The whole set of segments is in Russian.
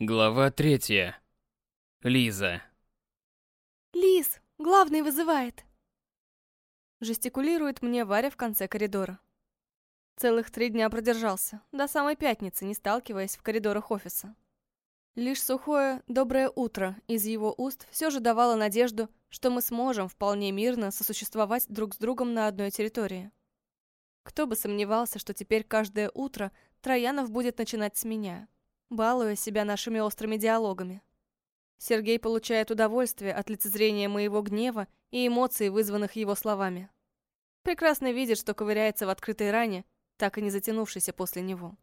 Глава третья. Лиза. «Лиз, главный вызывает!» Жестикулирует мне Варя в конце коридора. Целых три дня продержался, до самой пятницы, не сталкиваясь в коридорах офиса. Лишь сухое «доброе утро» из его уст все же давало надежду, что мы сможем вполне мирно сосуществовать друг с другом на одной территории. Кто бы сомневался, что теперь каждое утро Троянов будет начинать с меня – балуя себя нашими острыми диалогами. Сергей получает удовольствие от лицезрения моего гнева и эмоций, вызванных его словами. Прекрасно видит, что ковыряется в открытой ране, так и не затянувшейся после него.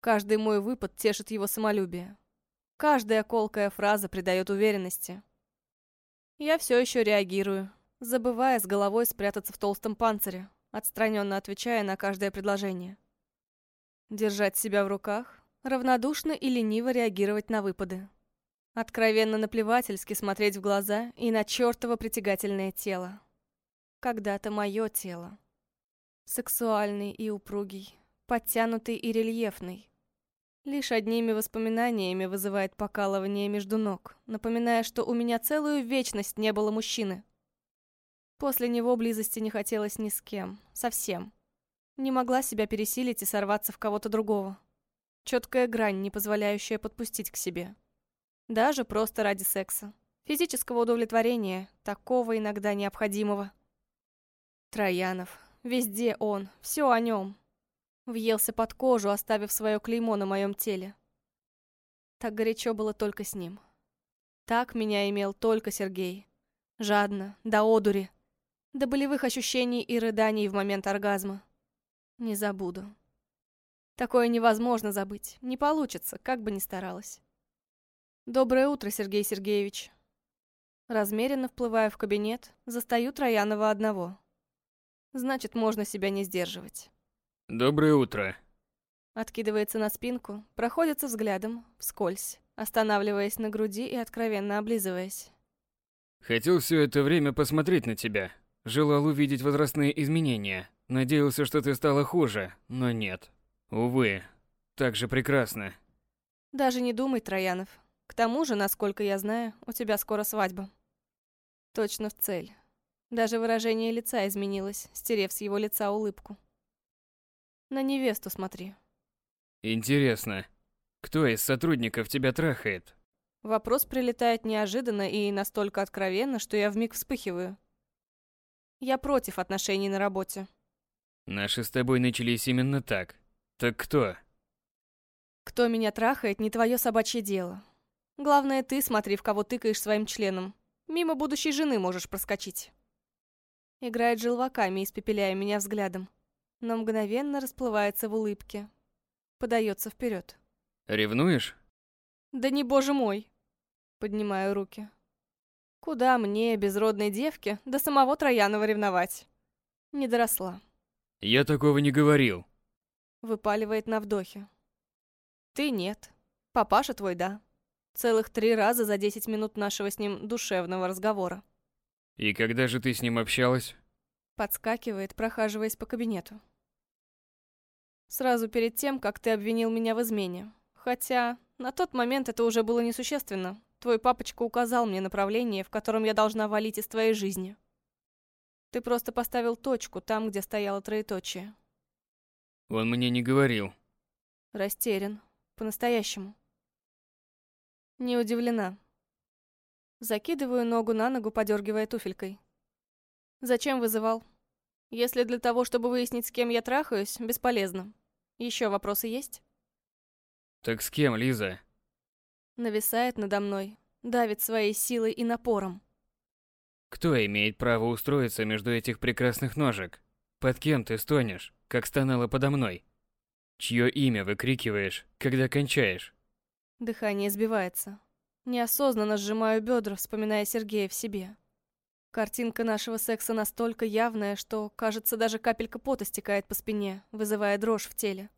Каждый мой выпад тешит его самолюбие. Каждая колкая фраза придает уверенности. Я все еще реагирую, забывая с головой спрятаться в толстом панцире, отстраненно отвечая на каждое предложение. Держать себя в руках, равнодушно и лениво реагировать на выпады. Откровенно наплевательски смотреть в глаза и на чертово притягательное тело. Когда-то мое тело. Сексуальный и упругий, подтянутый и рельефный. Лишь одними воспоминаниями вызывает покалывание между ног, напоминая, что у меня целую вечность не было мужчины. После него близости не хотелось ни с кем, совсем. Не могла себя пересилить и сорваться в кого-то другого. Четкая грань, не позволяющая подпустить к себе. Даже просто ради секса. Физического удовлетворения, такого иногда необходимого. Троянов. Везде он, все о нем. Въелся под кожу, оставив свое клеймо на моем теле. Так горячо было только с ним. Так меня имел только Сергей. Жадно, до одури, до болевых ощущений и рыданий в момент оргазма. Не забуду. Такое невозможно забыть. Не получится, как бы ни старалась. Доброе утро, Сергей Сергеевич. Размеренно вплывая в кабинет, застаю Троянова одного. Значит, можно себя не сдерживать. Доброе утро. Откидывается на спинку, проходится взглядом, вскользь, останавливаясь на груди и откровенно облизываясь. Хотел все это время посмотреть на тебя. Желал увидеть возрастные изменения. Надеялся, что ты стала хуже, но нет. Увы, так же прекрасно. Даже не думай, Троянов. К тому же, насколько я знаю, у тебя скоро свадьба. Точно в цель. Даже выражение лица изменилось, стерев с его лица улыбку. На невесту смотри. Интересно, кто из сотрудников тебя трахает? Вопрос прилетает неожиданно и настолько откровенно, что я вмиг вспыхиваю. Я против отношений на работе. Наши с тобой начались именно так. Так кто? Кто меня трахает, не твое собачье дело. Главное, ты смотри, в кого тыкаешь своим членом. Мимо будущей жены можешь проскочить. Играет желваками, испепеляя меня взглядом. Но мгновенно расплывается в улыбке. Подается вперед. Ревнуешь? Да не боже мой. Поднимаю руки. Куда мне, безродной девке, до самого Троянова ревновать? Не доросла. Я такого не говорил. Выпаливает на вдохе. Ты нет. Папаша твой да. Целых три раза за десять минут нашего с ним душевного разговора. И когда же ты с ним общалась? Подскакивает, прохаживаясь по кабинету. Сразу перед тем, как ты обвинил меня в измене. Хотя на тот момент это уже было несущественно. Твой папочка указал мне направление, в котором я должна валить из твоей жизни. Ты просто поставил точку там, где стояло троеточие. Он мне не говорил. Растерян. По-настоящему. Не удивлена. Закидываю ногу на ногу, подергивая туфелькой. Зачем вызывал? Если для того, чтобы выяснить, с кем я трахаюсь, бесполезно. Еще вопросы есть? Так с кем, Лиза? Нависает надо мной, давит своей силой и напором. Кто имеет право устроиться между этих прекрасных ножек? Под кем ты стонешь, как стонала подо мной? Чье имя выкрикиваешь, когда кончаешь? Дыхание сбивается. Неосознанно сжимаю бедра, вспоминая Сергея в себе. Картинка нашего секса настолько явная, что, кажется, даже капелька пота стекает по спине, вызывая дрожь в теле.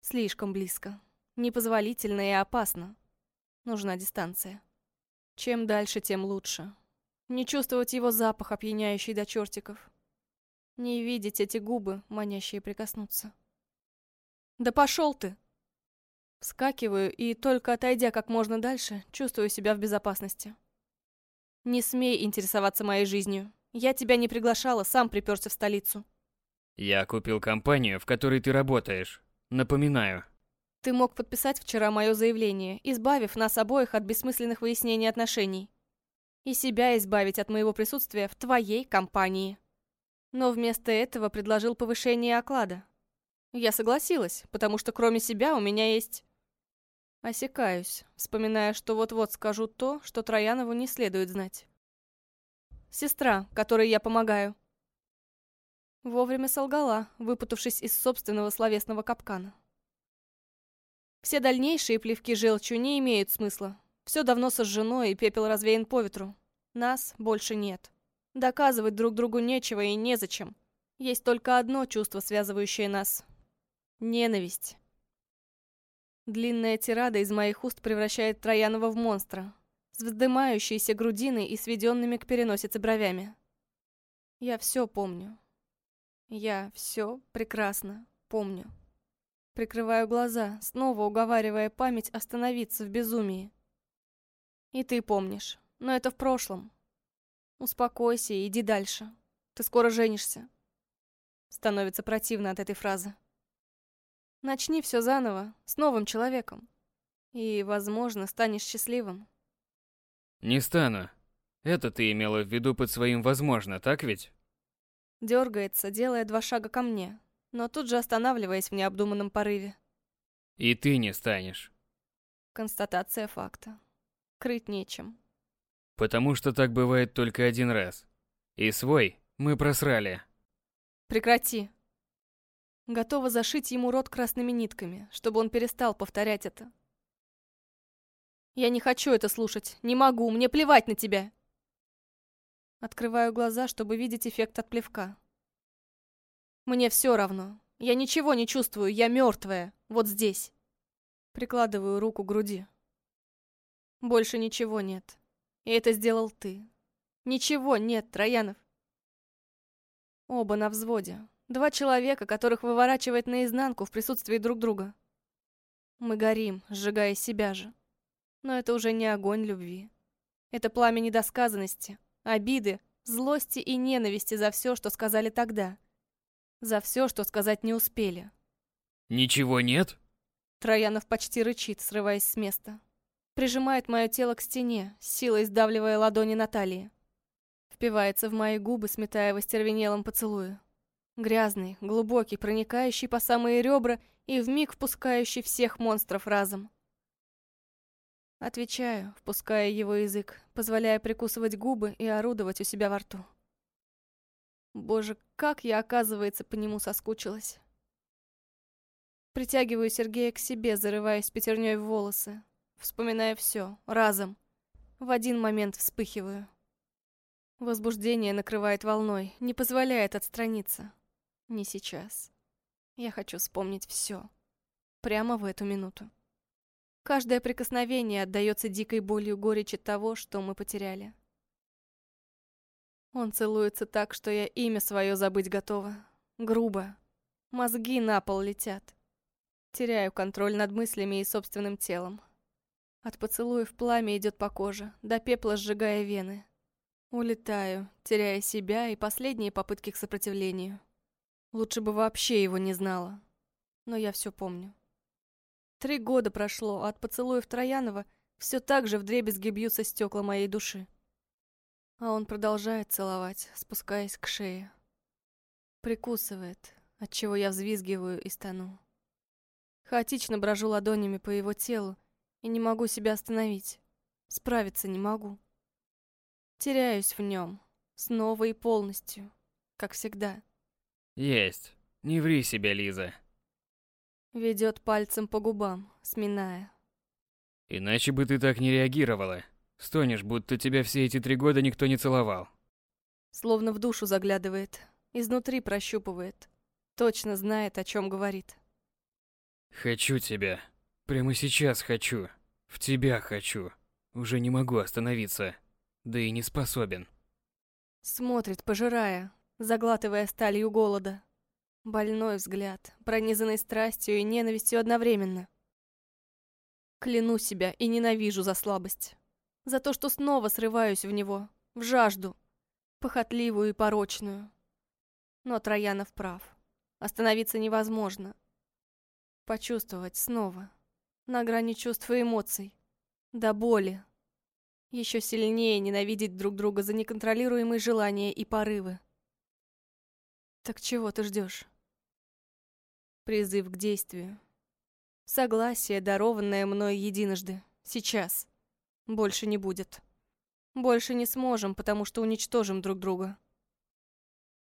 Слишком близко. Непозволительно и опасно. Нужна дистанция. Чем дальше, тем лучше. Не чувствовать его запах, опьяняющий до чертиков. Не видеть эти губы, манящие прикоснуться. «Да пошел ты!» Вскакиваю и, только отойдя как можно дальше, чувствую себя в безопасности. Не смей интересоваться моей жизнью. Я тебя не приглашала, сам приперся в столицу. Я купил компанию, в которой ты работаешь. Напоминаю. Ты мог подписать вчера мое заявление, избавив нас обоих от бессмысленных выяснений отношений. И себя избавить от моего присутствия в твоей компании. Но вместо этого предложил повышение оклада. Я согласилась, потому что кроме себя у меня есть... Осекаюсь, вспоминая, что вот-вот скажу то, что Троянову не следует знать. Сестра, которой я помогаю. Вовремя солгала, выпутавшись из собственного словесного капкана. Все дальнейшие плевки желчью не имеют смысла. Все давно сожжено, и пепел развеян по ветру. Нас больше нет. Доказывать друг другу нечего и незачем. Есть только одно чувство, связывающее нас. Ненависть. Длинная тирада из моих уст превращает Троянова в монстра, с вздымающейся грудиной и сведенными к переносице бровями. Я все помню. Я все прекрасно помню. Прикрываю глаза, снова уговаривая память остановиться в безумии. И ты помнишь, но это в прошлом. Успокойся и иди дальше. Ты скоро женишься. Становится противно от этой фразы. Начни все заново, с новым человеком. И, возможно, станешь счастливым. Не стану. Это ты имела в виду под своим «возможно», так ведь? Дергается, делая два шага ко мне, но тут же останавливаясь в необдуманном порыве. И ты не станешь. Констатация факта. Крыть нечем. Потому что так бывает только один раз. И свой мы просрали. Прекрати. Готова зашить ему рот красными нитками, чтобы он перестал повторять это. Я не хочу это слушать. Не могу. Мне плевать на тебя. Открываю глаза, чтобы видеть эффект от плевка. Мне все равно. Я ничего не чувствую. Я мертвая. Вот здесь. Прикладываю руку к груди. Больше ничего нет. И это сделал ты. Ничего нет, Троянов. Оба на взводе. Два человека, которых выворачивает наизнанку в присутствии друг друга. Мы горим, сжигая себя же. Но это уже не огонь любви. Это пламя недосказанности, обиды, злости и ненависти за все, что сказали тогда. За все, что сказать не успели. Ничего нет? Троянов почти рычит, срываясь с места. Прижимает мое тело к стене, силой сдавливая ладони Натальи. Впивается в мои губы, сметая в остервенелом поцелуе. Грязный, глубокий, проникающий по самые ребра и вмиг впускающий всех монстров разом. Отвечаю, впуская его язык, позволяя прикусывать губы и орудовать у себя во рту. Боже, как я, оказывается, по нему соскучилась. Притягиваю Сергея к себе, зарываясь пятерней в волосы, вспоминая все, разом. В один момент вспыхиваю. Возбуждение накрывает волной, не позволяет отстраниться. Не сейчас. Я хочу вспомнить все. Прямо в эту минуту. Каждое прикосновение отдается дикой болью горечи того, что мы потеряли. Он целуется так, что я имя свое забыть готова. Грубо. Мозги на пол летят. Теряю контроль над мыслями и собственным телом. От поцелуев пламя идет по коже, до пепла сжигая вены. Улетаю, теряя себя и последние попытки к сопротивлению. Лучше бы вообще его не знала. Но я все помню. Три года прошло, а от поцелуев Троянова все так же вдребезги бьются стекла моей души. А он продолжает целовать, спускаясь к шее. Прикусывает, отчего я взвизгиваю и стану. Хаотично брожу ладонями по его телу и не могу себя остановить. Справиться не могу. Теряюсь в нем, снова и полностью, как всегда. Есть. Не ври себе, Лиза. Ведет пальцем по губам, сминая. Иначе бы ты так не реагировала. Стонешь, будто тебя все эти три года никто не целовал. Словно в душу заглядывает, изнутри прощупывает. Точно знает, о чем говорит. Хочу тебя. Прямо сейчас хочу. В тебя хочу. Уже не могу остановиться. Да и не способен. Смотрит, пожирая, заглатывая сталью голода. Больной взгляд, пронизанный страстью и ненавистью одновременно. Кляну себя и ненавижу за слабость. За то, что снова срываюсь в него, в жажду, похотливую и порочную. Но Троянов прав. Остановиться невозможно. Почувствовать снова. На грани чувств и эмоций. До боли. Еще сильнее ненавидеть друг друга за неконтролируемые желания и порывы. Так чего ты ждешь? Призыв к действию. Согласие, дарованное мной единожды. Сейчас. Больше не будет. Больше не сможем, потому что уничтожим друг друга.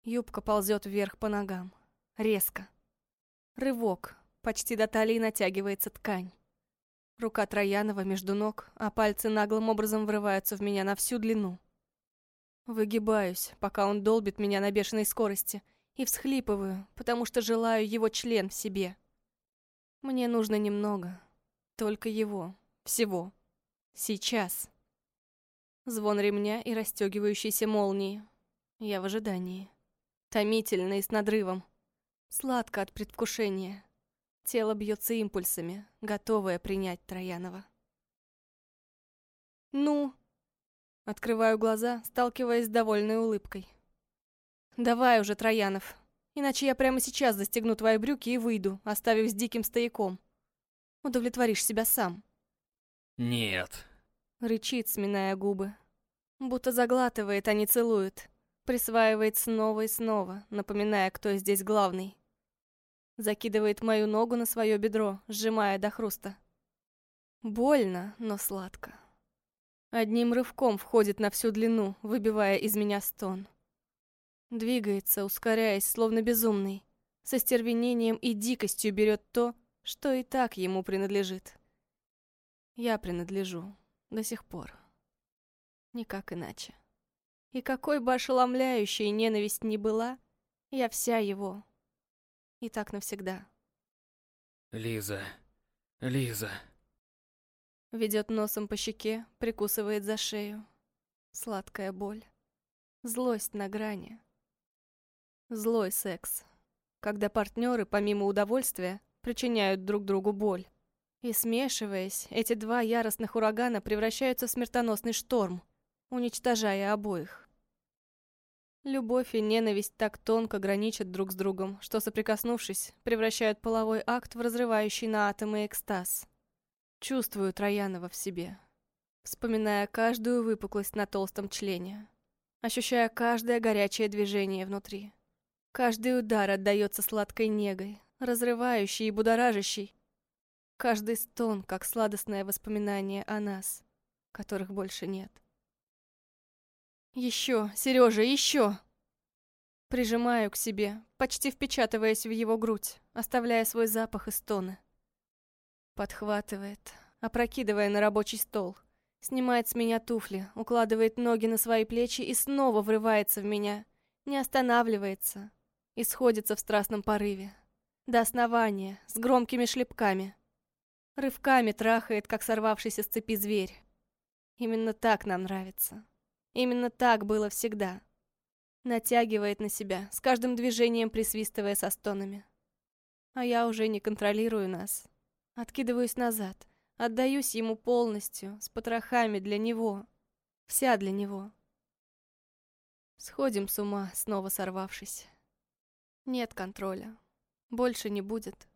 Юбка ползет вверх по ногам. Резко. Рывок. Почти до талии натягивается ткань. Рука Троянова между ног, а пальцы наглым образом врываются в меня на всю длину. Выгибаюсь, пока он долбит меня на бешеной скорости, и всхлипываю, потому что желаю его член в себе. Мне нужно немного. Только его. Всего. Сейчас. Звон ремня и расстегивающейся молнии. Я в ожидании. Томительно и с надрывом. Сладко от предвкушения. Тело бьется импульсами, готовое принять Троянова. «Ну?» Открываю глаза, сталкиваясь с довольной улыбкой. «Давай уже, Троянов, Иначе я прямо сейчас застегну твои брюки и выйду, оставив с диким стояком. Удовлетворишь себя сам. Нет. Рычит, сминая губы. Будто заглатывает, а не целует. Присваивает снова и снова, напоминая, кто здесь главный. Закидывает мою ногу на свое бедро, сжимая до хруста. Больно, но сладко. Одним рывком входит на всю длину, выбивая из меня стон. Двигается, ускоряясь, словно безумный. Со стервенением и дикостью берет то, что и так ему принадлежит. Я принадлежу. До сих пор. Никак иначе. И какой бы ошеломляющей ненависть ни была, я вся его. И так навсегда. Лиза. Лиза. Ведет носом по щеке, прикусывает за шею. Сладкая боль. Злость на грани. Злой секс. Когда партнеры, помимо удовольствия, причиняют друг другу боль. И смешиваясь, эти два яростных урагана превращаются в смертоносный шторм, уничтожая обоих. Любовь и ненависть так тонко граничат друг с другом, что, соприкоснувшись, превращают половой акт в разрывающий на атомы экстаз. Чувствую Троянова в себе, вспоминая каждую выпуклость на толстом члене, ощущая каждое горячее движение внутри. Каждый удар отдается сладкой негой, разрывающей и будоражащей. Каждый стон, как сладостное воспоминание о нас, которых больше нет. Еще, Сережа, еще! Прижимаю к себе, почти впечатываясь в его грудь, оставляя свой запах и стоны. Подхватывает, опрокидывая на рабочий стол. Снимает с меня туфли, укладывает ноги на свои плечи и снова врывается в меня. Не останавливается, и сходится в страстном порыве. До основания, с громкими шлепками. Рывками трахает, как сорвавшийся с цепи зверь. Именно так нам нравится. Именно так было всегда. Натягивает на себя, с каждым движением присвистывая со стонами. А я уже не контролирую нас. Откидываюсь назад, отдаюсь ему полностью, с потрохами для него. Вся для него. Сходим с ума, снова сорвавшись. Нет контроля. Больше не будет.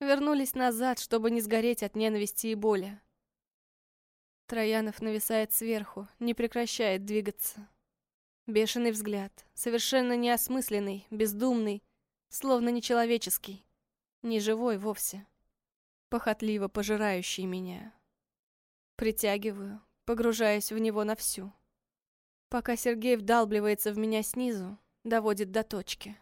Вернулись назад, чтобы не сгореть от ненависти и боли. Троянов нависает сверху, не прекращает двигаться. Бешеный взгляд, совершенно неосмысленный, бездумный, словно нечеловеческий, не живой вовсе, похотливо пожирающий меня. Притягиваю, погружаясь в него на всю. Пока Сергей вдалбливается в меня снизу, доводит до точки.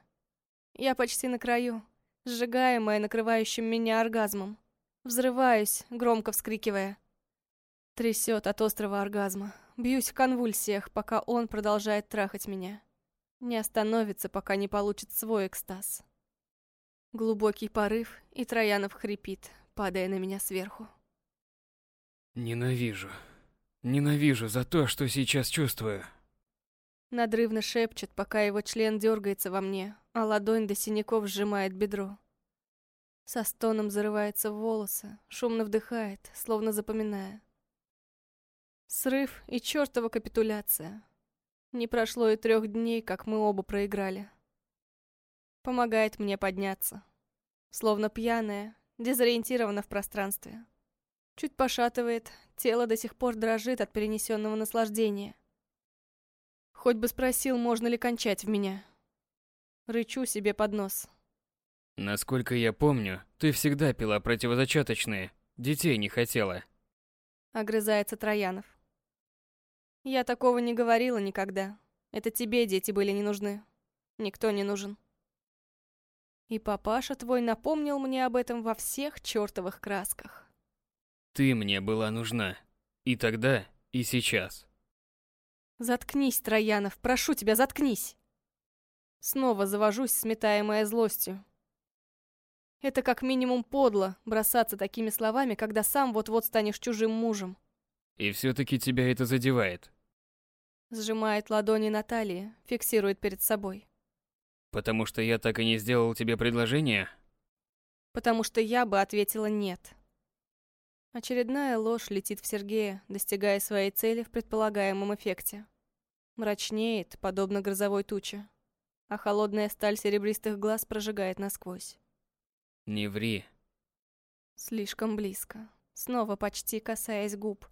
Я почти на краю, сжигаемая накрывающим меня оргазмом. Взрываюсь, громко вскрикивая. Трясет от острого оргазма. Бьюсь в конвульсиях, пока он продолжает трахать меня. Не остановится, пока не получит свой экстаз. Глубокий порыв, и Троянов хрипит, падая на меня сверху. Ненавижу. Ненавижу за то, что сейчас чувствую. Надрывно шепчет, пока его член дергается во мне, а ладонь до синяков сжимает бедро. Со стоном зарывается в волосы, шумно вдыхает, словно запоминая. Срыв и чертова капитуляция. Не прошло и трех дней, как мы оба проиграли. Помогает мне подняться. Словно пьяная, дезориентирована в пространстве. Чуть пошатывает, тело до сих пор дрожит от перенесенного наслаждения. Хоть бы спросил, можно ли кончать в меня. Рычу себе под нос. Насколько я помню, ты всегда пила противозачаточные. Детей не хотела. Огрызается Троянов. Я такого не говорила никогда. Это тебе дети были не нужны. Никто не нужен. И папаша твой напомнил мне об этом во всех чертовых красках. Ты мне была нужна. И тогда, и сейчас. Заткнись, Троянов, прошу тебя, заткнись. Снова завожусь, сметаемая злостью. Это как минимум подло, бросаться такими словами, когда сам вот-вот станешь чужим мужем. И все-таки тебя это задевает. Сжимает ладони Натальи, фиксирует перед собой. Потому что я так и не сделал тебе предложение? Потому что я бы ответила «нет». Очередная ложь летит в Сергея, достигая своей цели в предполагаемом эффекте. Мрачнеет, подобно грозовой туче, а холодная сталь серебристых глаз прожигает насквозь. Не ври. Слишком близко, снова почти касаясь губ.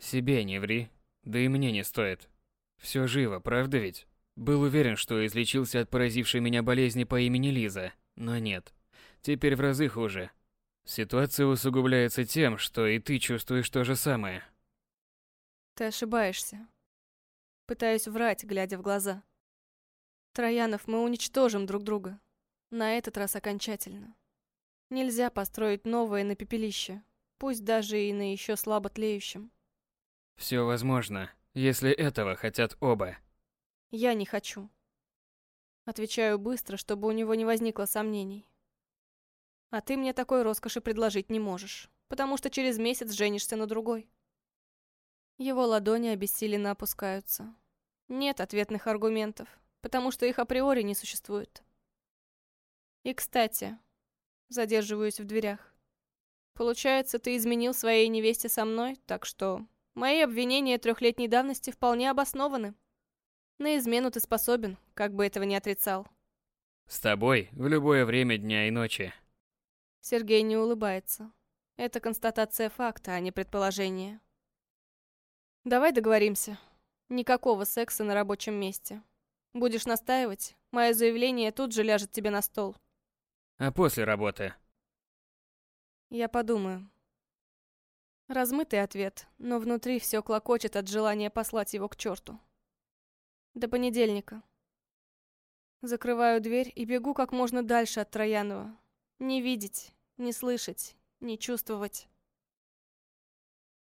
Себе не ври, да и мне не стоит. Все живо, правда ведь? Был уверен, что излечился от поразившей меня болезни по имени Лиза, но нет. Теперь в разы хуже. Ситуация усугубляется тем, что и ты чувствуешь то же самое. Ты ошибаешься. Пытаюсь врать, глядя в глаза. Троянов, мы уничтожим друг друга. На этот раз окончательно. Нельзя построить новое на пепелище, пусть даже и на еще слабо тлеющем. Все возможно, если этого хотят оба. Я не хочу. Отвечаю быстро, чтобы у него не возникло сомнений. А ты мне такой роскоши предложить не можешь, потому что через месяц женишься на другой. Его ладони обессиленно опускаются. Нет ответных аргументов, потому что их априори не существует. И, кстати, задерживаюсь в дверях. Получается, ты изменил своей невесте со мной, так что мои обвинения трехлетней давности вполне обоснованы. На измену ты способен, как бы этого не отрицал. С тобой в любое время дня и ночи. Сергей не улыбается. Это констатация факта, а не предположение. Давай договоримся. Никакого секса на рабочем месте. Будешь настаивать, мое заявление тут же ляжет тебе на стол. А после работы? Я подумаю. Размытый ответ, но внутри все клокочет от желания послать его к черту. До понедельника. Закрываю дверь и бегу как можно дальше от Троянова, не видеть, не слышать, не чувствовать.